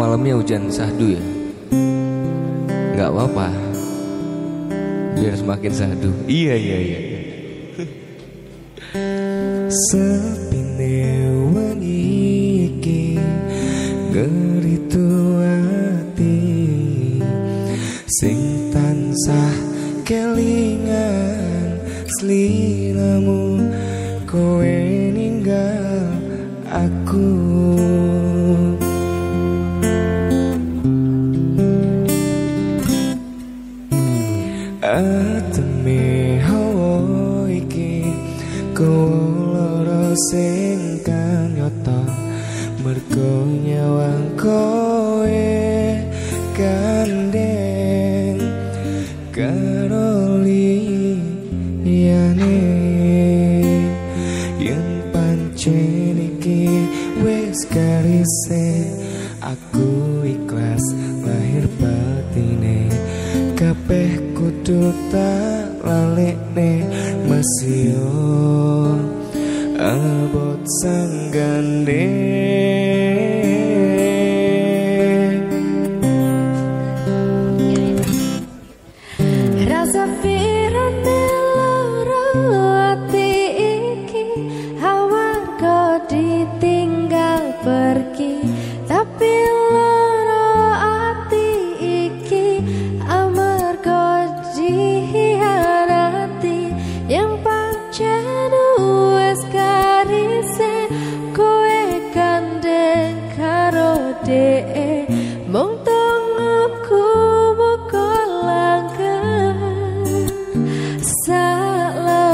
malamnya hujan sahdu ya? Nggak apa-apa. Biar semakin sahdu. Iya iya iya. Sepine wengi iki geritu ati. Sing tansah kelingan sliramu kowe kulara sing kanyata mergo nyawang kowe gandeng karo liyane. Yen pancen iki wis karise aku kudu tak lalekne masih abot sanggande Rasa de mong aku berkelangkah salawase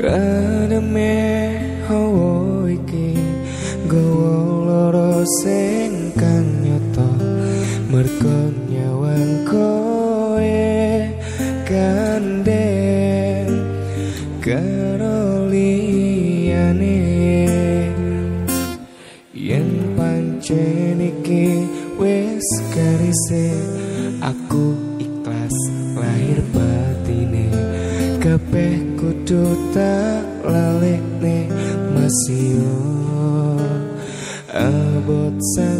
Rana me hawoi ki gawang lorose mergo nyawang kowe gandeng karo liyane yen pancen iki wis karise aku ikhlas lahir batine. Kabeh kudu tak lalekne masih abot sanggane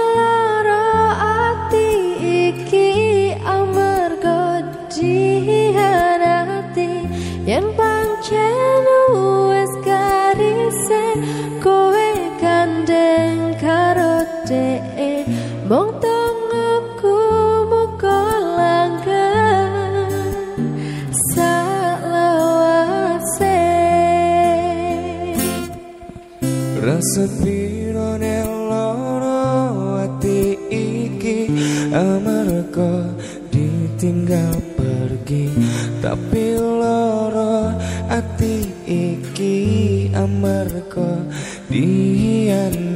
Rasa pirone loro ati iki amarga ditinggal pergi. Tapi loro ati iki amarga dihianati.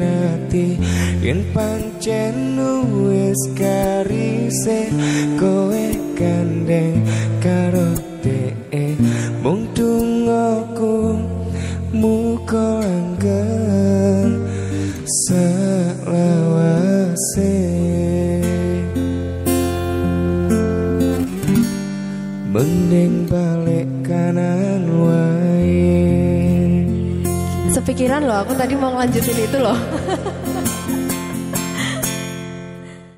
Yen pancen wis karise kowe gandeng karo dee mending balik kanan wae Sepikiran loh, aku tadi mau ngelanjutin itu loh.